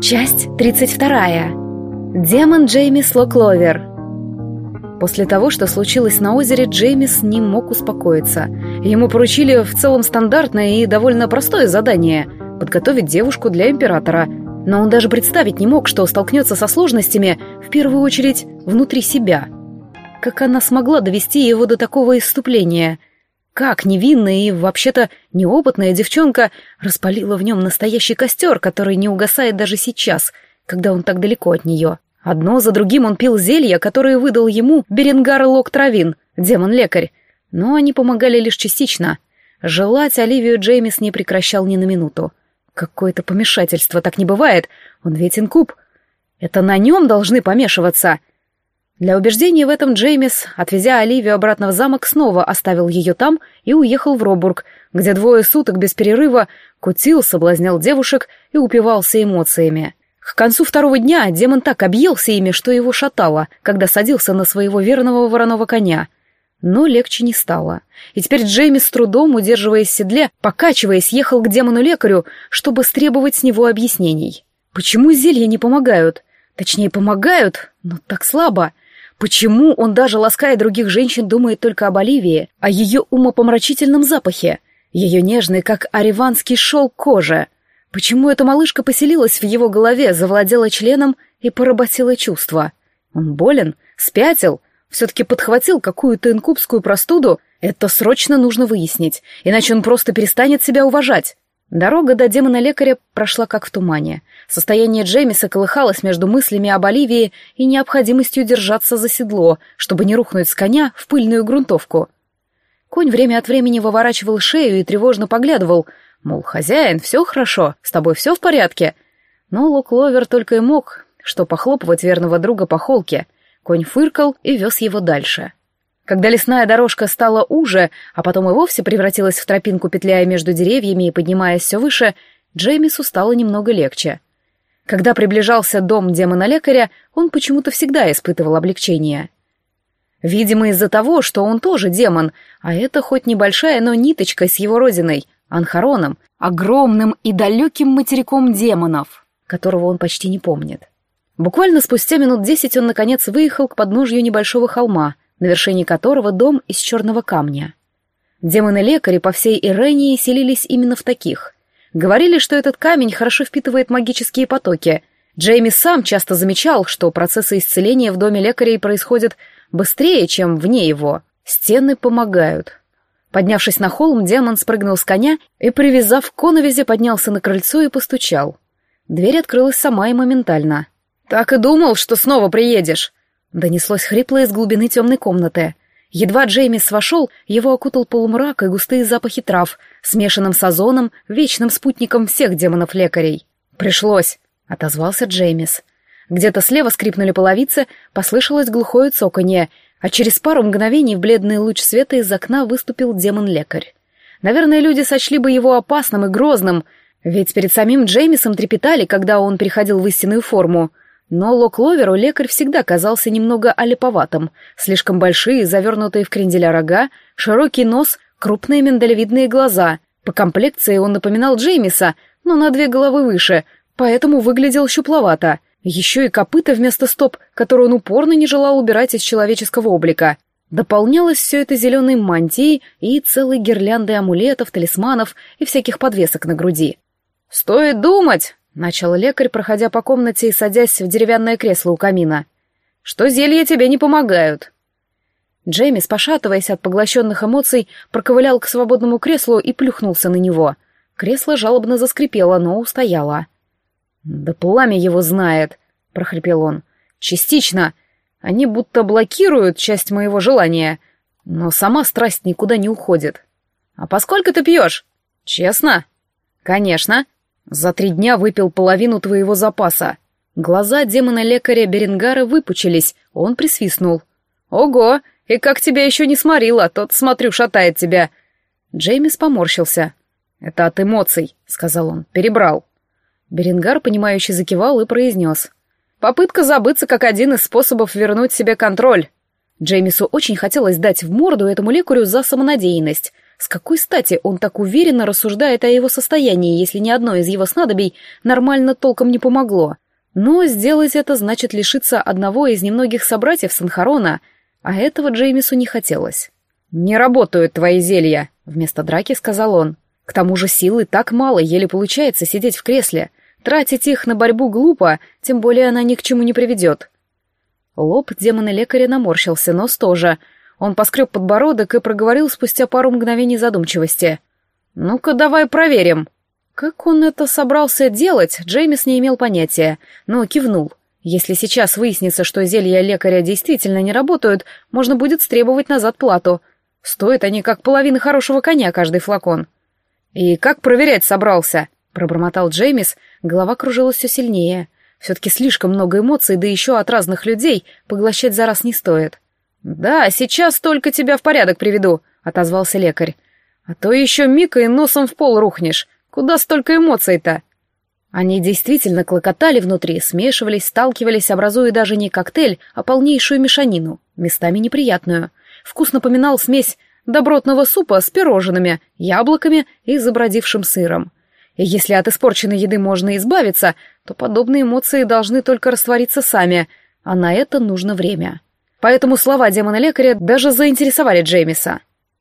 Часть 32. Демон Джеймис Локловер. После того, что случилось на озере, Джеймис не мог успокоиться. Ему поручили в целом стандартное и довольно простое задание — подготовить девушку для императора. Но он даже представить не мог, что столкнется со сложностями, в первую очередь, внутри себя. Как она смогла довести его до такого исступления? Как невинная и, вообще-то, неопытная девчонка распалила в нем настоящий костер, который не угасает даже сейчас, когда он так далеко от нее. Одно за другим он пил зелья, которые выдал ему Беренгар Лок Травин, демон-лекарь. Но они помогали лишь частично. Желать Оливию Джеймис не прекращал ни на минуту. Какое-то помешательство, так не бывает. Он ведь инкуб. Это на нем должны помешиваться. Для убеждения в этом Джеймис, отвезя Оливию обратно в замок, снова оставил ее там и уехал в Робург, где двое суток без перерыва кутил, соблазнял девушек и упивался эмоциями. К концу второго дня демон так объелся ими, что его шатало, когда садился на своего верного вороного коня. Но легче не стало. И теперь Джеймис с трудом, удерживаясь в седле, покачиваясь, ехал к демону-лекарю, чтобы стребовать с него объяснений. Почему зелья не помогают? Точнее, помогают, но так слабо. Почему он даже лаская других женщин думает только об Оливии, о ее умопомрачительном запахе, ее нежной, как ариванский шелк кожи? Почему эта малышка поселилась в его голове, завладела членом и поработила чувства? Он болен? Спятил? Все-таки подхватил какую-то инкубскую простуду? Это срочно нужно выяснить, иначе он просто перестанет себя уважать. Дорога до демона-лекаря прошла как в тумане. Состояние Джеймиса колыхалось между мыслями об Оливии и необходимостью держаться за седло, чтобы не рухнуть с коня в пыльную грунтовку. Конь время от времени выворачивал шею и тревожно поглядывал, мол, хозяин, все хорошо, с тобой все в порядке. Но Локловер только и мог, что похлопывать верного друга по холке. Конь фыркал и вез его дальше. — когда лесная дорожка стала уже, а потом и вовсе превратилась в тропинку, петляя между деревьями и поднимаясь все выше, Джеймису стало немного легче. Когда приближался дом демона-лекаря, он почему-то всегда испытывал облегчение. Видимо, из-за того, что он тоже демон, а это хоть небольшая, но ниточка с его родиной, Анхароном, огромным и далеким материком демонов, которого он почти не помнит. Буквально спустя минут десять он, наконец, выехал к подножью небольшого холма — на вершине которого дом из черного камня. Демоны-лекари по всей Ирении селились именно в таких. Говорили, что этот камень хорошо впитывает магические потоки. Джейми сам часто замечал, что процессы исцеления в доме лекарей происходят быстрее, чем вне его. Стены помогают. Поднявшись на холм, демон спрыгнул с коня и, привязав к коновизе, поднялся на крыльцо и постучал. Дверь открылась сама и моментально. «Так и думал, что снова приедешь», Донеслось хрипло из глубины темной комнаты. Едва Джеймис вошел, его окутал полумрак и густые запахи трав, смешанным с озоном, вечным спутником всех демонов-лекарей. «Пришлось», — отозвался Джеймис. Где-то слева скрипнули половицы, послышалось глухое цоканье, а через пару мгновений в бледный луч света из окна выступил демон-лекарь. Наверное, люди сочли бы его опасным и грозным, ведь перед самим Джеймисом трепетали, когда он переходил в истинную форму — но Локловеру лекарь всегда казался немного олиповатым. Слишком большие, завернутые в кренделя рога, широкий нос, крупные миндалевидные глаза. По комплекции он напоминал Джеймиса, но на две головы выше, поэтому выглядел щупловато. Еще и копыта вместо стоп, которые он упорно не желал убирать из человеческого облика. Дополнялось все это зеленой мантией и целой гирляндой амулетов, талисманов и всяких подвесок на груди. «Стоит думать!» Начал лекарь, проходя по комнате и садясь в деревянное кресло у камина. «Что зелья тебе не помогают?» Джеймис, пошатываясь от поглощенных эмоций, проковылял к свободному креслу и плюхнулся на него. Кресло жалобно заскрипело, но устояло. «Да пламя его знает», — прохрипел он. «Частично. Они будто блокируют часть моего желания, но сама страсть никуда не уходит. А поскольку ты пьешь? Честно?» «Конечно», за три дня выпил половину твоего запаса. Глаза демона-лекаря Беренгара выпучились, он присвистнул. Ого, и как тебя еще не сморило, тот, смотрю, шатает тебя. Джеймис поморщился. Это от эмоций, сказал он, перебрал. Беренгар, понимающе закивал и произнес. Попытка забыться как один из способов вернуть себе контроль. Джеймису очень хотелось дать в морду этому лекарю за самонадеянность. С какой стати он так уверенно рассуждает о его состоянии, если ни одно из его снадобий нормально толком не помогло? Но сделать это значит лишиться одного из немногих собратьев Санхарона, а этого Джеймису не хотелось. «Не работают твои зелья», — вместо драки сказал он. «К тому же силы так мало, еле получается сидеть в кресле. Тратить их на борьбу глупо, тем более она ни к чему не приведет». Лоб демона-лекаря наморщился, нос тоже. Он поскреб подбородок и проговорил спустя пару мгновений задумчивости. «Ну-ка, давай проверим». Как он это собрался делать, Джеймис не имел понятия, но кивнул. Если сейчас выяснится, что зелья лекаря действительно не работают, можно будет стребовать назад плату. Стоят они как половина хорошего коня каждый флакон. «И как проверять собрался?» — пробормотал Джеймис, голова кружилась все сильнее. Все-таки слишком много эмоций, да еще от разных людей, поглощать за раз не стоит. «Да, сейчас только тебя в порядок приведу», — отозвался лекарь. «А то еще мика и носом в пол рухнешь. Куда столько эмоций-то? Они действительно клокотали внутри, смешивались, сталкивались, образуя даже не коктейль, а полнейшую мешанину, местами неприятную. Вкус напоминал смесь добротного супа с пирожными, яблоками и забродившим сыром. И если от испорченной еды можно избавиться, то подобные эмоции должны только раствориться сами, а на это нужно время. Поэтому слова демона-лекаря даже заинтересовали Джеймиса.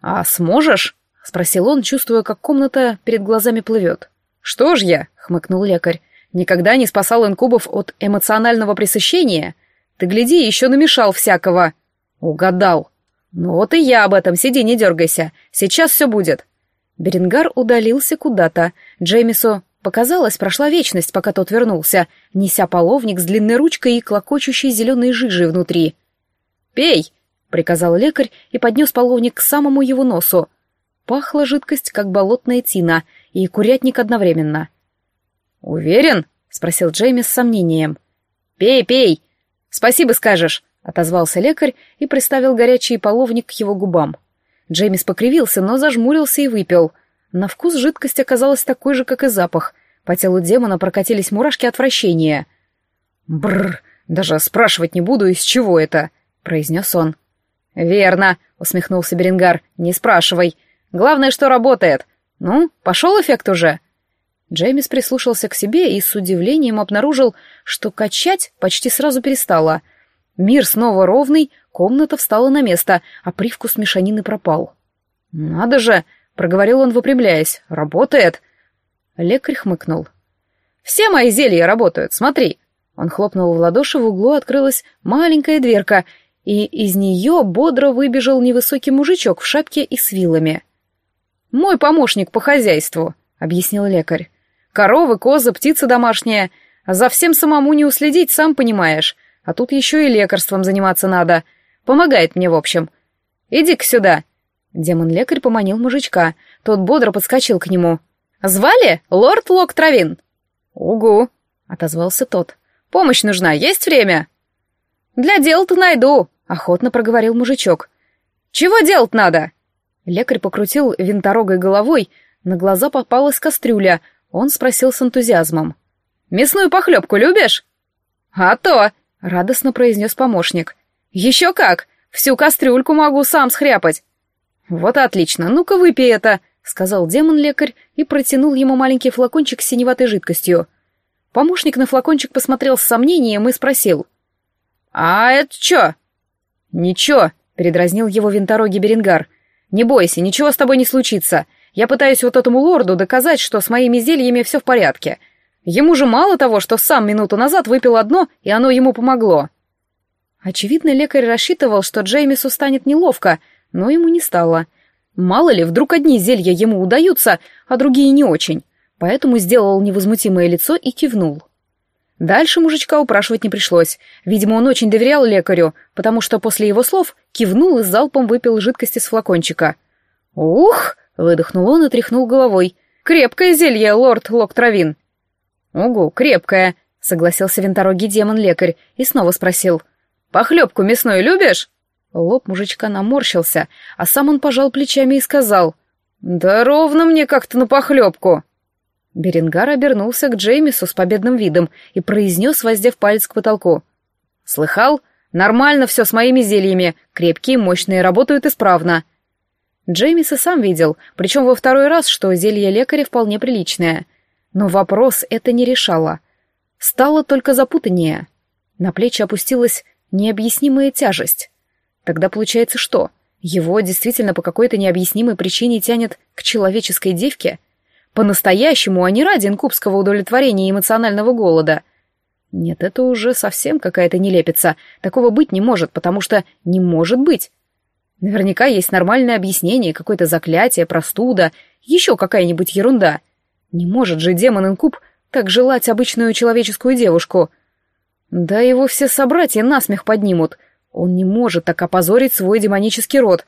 «А сможешь?» — спросил он, чувствуя, как комната перед глазами плывет. «Что ж я?» — хмыкнул лекарь. «Никогда не спасал инкубов от эмоционального пресыщения? Ты, гляди, еще намешал всякого». «Угадал». «Ну вот и я об этом, сиди, не дергайся. Сейчас все будет». Берингар удалился куда-то. Джеймису показалось, прошла вечность, пока тот вернулся, неся половник с длинной ручкой и клокочущей зеленой жижей внутри. «Пей!» — приказал лекарь и поднес половник к самому его носу. Пахла жидкость, как болотная тина, и курятник одновременно. «Уверен?» — спросил Джейми с сомнением. «Пей, пей! Спасибо скажешь!» — отозвался лекарь и приставил горячий половник к его губам. Джеймис покривился, но зажмурился и выпил. На вкус жидкость оказалась такой же, как и запах. По телу демона прокатились мурашки отвращения. «Бррр, даже спрашивать не буду, из чего это», — произнес он. «Верно», — усмехнулся Берингар, — «не спрашивай. Главное, что работает. Ну, пошел эффект уже?» Джеймис прислушался к себе и с удивлением обнаружил, что качать почти сразу перестало. Мир снова ровный, комната встала на место, а привкус мешанины пропал. «Надо же!» — проговорил он, выпрямляясь. «Работает!» Лекарь хмыкнул. «Все мои зелья работают, смотри!» Он хлопнул в ладоши, в углу открылась маленькая дверка, и из нее бодро выбежал невысокий мужичок в шапке и с вилами. «Мой помощник по хозяйству», — объяснил лекарь. «Коровы, козы, птица домашняя. За всем самому не уследить, сам понимаешь. А тут еще и лекарством заниматься надо. Помогает мне, в общем. Иди-ка сюда». Демон-лекарь поманил мужичка. Тот бодро подскочил к нему. «Звали? Лорд Лок Травин?» «Угу», — отозвался тот. «Помощь нужна, есть время?» «Для дел-то найду», — охотно проговорил мужичок. «Чего делать надо?» Лекарь покрутил винторогой головой, на глаза попалась кастрюля. Он спросил с энтузиазмом. «Мясную похлебку любишь?» «А то!» — радостно произнес помощник. «Еще как! Всю кастрюльку могу сам схряпать!» «Вот отлично! Ну-ка выпей это!» — сказал демон-лекарь и протянул ему маленький флакончик с синеватой жидкостью. Помощник на флакончик посмотрел с сомнением и спросил. «А это чё?» «Ничего», — передразнил его винтороги Берингар. «Не бойся, ничего с тобой не случится. Я пытаюсь вот этому лорду доказать, что с моими зельями все в порядке. Ему же мало того, что сам минуту назад выпил одно, и оно ему помогло». Очевидно, лекарь рассчитывал, что Джеймису станет неловко, но ему не стало. Мало ли, вдруг одни зелья ему удаются, а другие не очень. Поэтому сделал невозмутимое лицо и кивнул. Дальше мужичка упрашивать не пришлось. Видимо, он очень доверял лекарю, потому что после его слов кивнул и залпом выпил жидкости с флакончика. «Ух!» — выдохнул он и тряхнул головой. «Крепкое зелье, лорд Локтравин!» «Угу, крепкое!» — согласился винторогий демон-лекарь и снова спросил. «Похлебку мясную любишь?» Лоб мужичка наморщился, а сам он пожал плечами и сказал. «Да ровно мне как-то на похлебку!» Беренгар обернулся к Джеймису с победным видом и произнес, воздев палец к потолку. «Слыхал? Нормально все с моими зельями. Крепкие, мощные, работают исправно». Джеймис и сам видел, причем во второй раз, что зелье лекаря вполне приличное. Но вопрос это не решало. Стало только запутаннее. На плечи опустилась необъяснимая тяжесть. Тогда получается что? Его действительно по какой-то необъяснимой причине тянет к человеческой девке? По-настоящему, а не ради инкубского удовлетворения и эмоционального голода. Нет, это уже совсем какая-то нелепица. Такого быть не может, потому что не может быть. Наверняка есть нормальное объяснение, какое-то заклятие, простуда, еще какая-нибудь ерунда. Не может же демон-инкуб так желать обычную человеческую девушку. Да его все собратья насмех поднимут. Он не может так опозорить свой демонический род.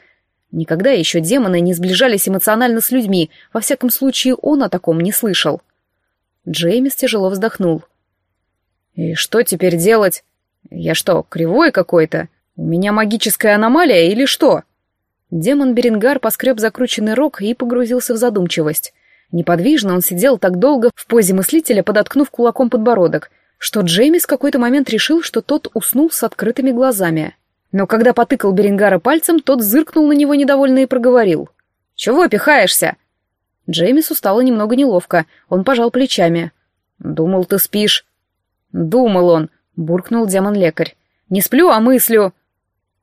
Никогда еще демоны не сближались эмоционально с людьми, во всяком случае он о таком не слышал. Джеймис тяжело вздохнул. «И что теперь делать? Я что, кривой какой-то? У меня магическая аномалия или что?» Демон Берингар поскреб закрученный рог и погрузился в задумчивость. Неподвижно он сидел так долго в позе мыслителя, подоткнув кулаком подбородок, что Джеймис в какой-то момент решил, что тот уснул с открытыми глазами. Но когда потыкал Берингара пальцем, тот зыркнул на него недовольно и проговорил. «Чего пихаешься?» Джеймису стало немного неловко, он пожал плечами. «Думал, ты спишь». «Думал он», — буркнул демон-лекарь. «Не сплю, а мыслю».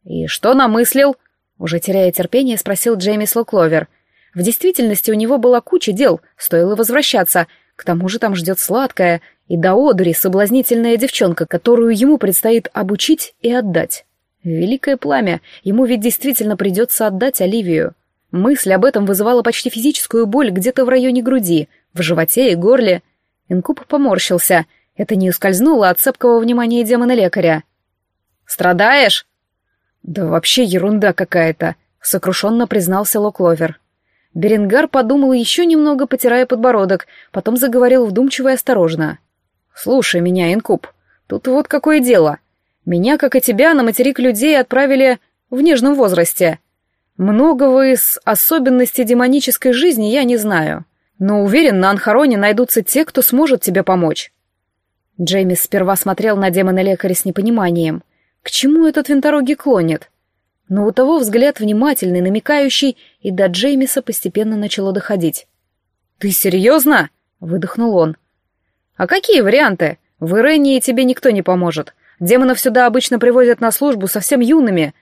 «И что намыслил?» Уже теряя терпение, спросил Джеймис Локловер. В действительности у него была куча дел, стоило возвращаться. К тому же там ждет сладкая и до одури соблазнительная девчонка, которую ему предстоит обучить и отдать. Великое пламя, ему ведь действительно придется отдать Оливию. Мысль об этом вызывала почти физическую боль где-то в районе груди, в животе и горле. Инкуб поморщился. Это не ускользнуло от цепкого внимания демона-лекаря. «Страдаешь?» «Да вообще ерунда какая-то», — сокрушенно признался Локловер. Беренгар подумал еще немного, потирая подбородок, потом заговорил вдумчиво и осторожно. «Слушай меня, Инкуб, тут вот какое дело. Меня, как и тебя, на материк людей отправили в нежном возрасте. Многого из особенностей демонической жизни я не знаю, но уверен, на Анхароне найдутся те, кто сможет тебе помочь». Джеймис сперва смотрел на демона-лекаря с непониманием — к чему этот винторогий клонит? Но у того взгляд внимательный, намекающий, и до Джеймиса постепенно начало доходить. «Ты серьезно?» — выдохнул он. «А какие варианты? В Ирении тебе никто не поможет. Демонов сюда обычно привозят на службу совсем юными.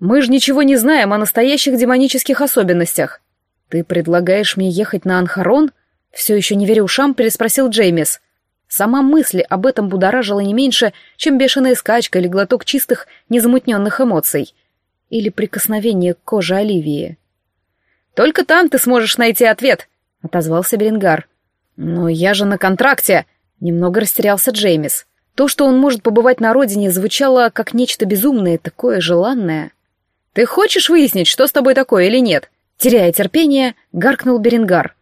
Мы же ничего не знаем о настоящих демонических особенностях. Ты предлагаешь мне ехать на Анхарон?» Все еще не веря ушам, переспросил Джеймис. Сама мысль об этом будоражила не меньше, чем бешеная скачка или глоток чистых, незамутненных эмоций. Или прикосновение к коже Оливии. «Только там ты сможешь найти ответ», — отозвался Берингар. «Но я же на контракте», — немного растерялся Джеймис. То, что он может побывать на родине, звучало как нечто безумное, такое желанное. «Ты хочешь выяснить, что с тобой такое или нет?» Теряя терпение, гаркнул Берингар.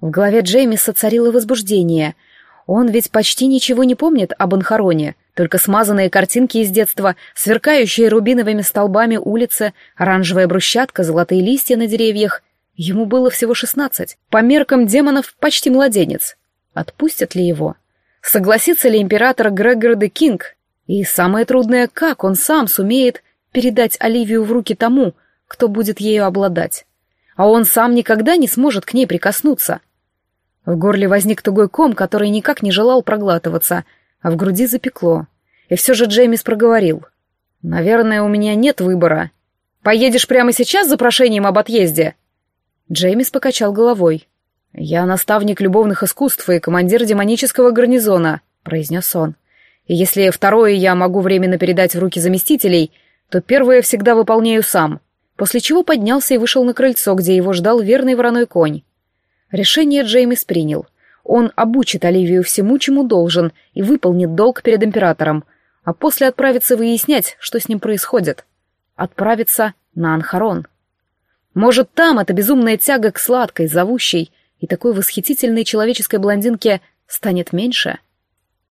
В голове Джеймиса царило возбуждение — он ведь почти ничего не помнит об Анхароне, только смазанные картинки из детства, сверкающие рубиновыми столбами улицы, оранжевая брусчатка, золотые листья на деревьях. Ему было всего шестнадцать. По меркам демонов почти младенец. Отпустят ли его? Согласится ли император Грегор де Кинг? И самое трудное, как он сам сумеет передать Оливию в руки тому, кто будет ею обладать. А он сам никогда не сможет к ней прикоснуться — в горле возник тугой ком, который никак не желал проглатываться, а в груди запекло. И все же Джеймис проговорил. «Наверное, у меня нет выбора. Поедешь прямо сейчас за прошением об отъезде?» Джеймис покачал головой. «Я наставник любовных искусств и командир демонического гарнизона», — произнес он. «И если второе я могу временно передать в руки заместителей, то первое всегда выполняю сам». После чего поднялся и вышел на крыльцо, где его ждал верный вороной конь. Решение Джеймис принял. Он обучит Оливию всему, чему должен, и выполнит долг перед императором, а после отправится выяснять, что с ним происходит. Отправится на Анхарон. Может, там эта безумная тяга к сладкой, зовущей и такой восхитительной человеческой блондинке станет меньше?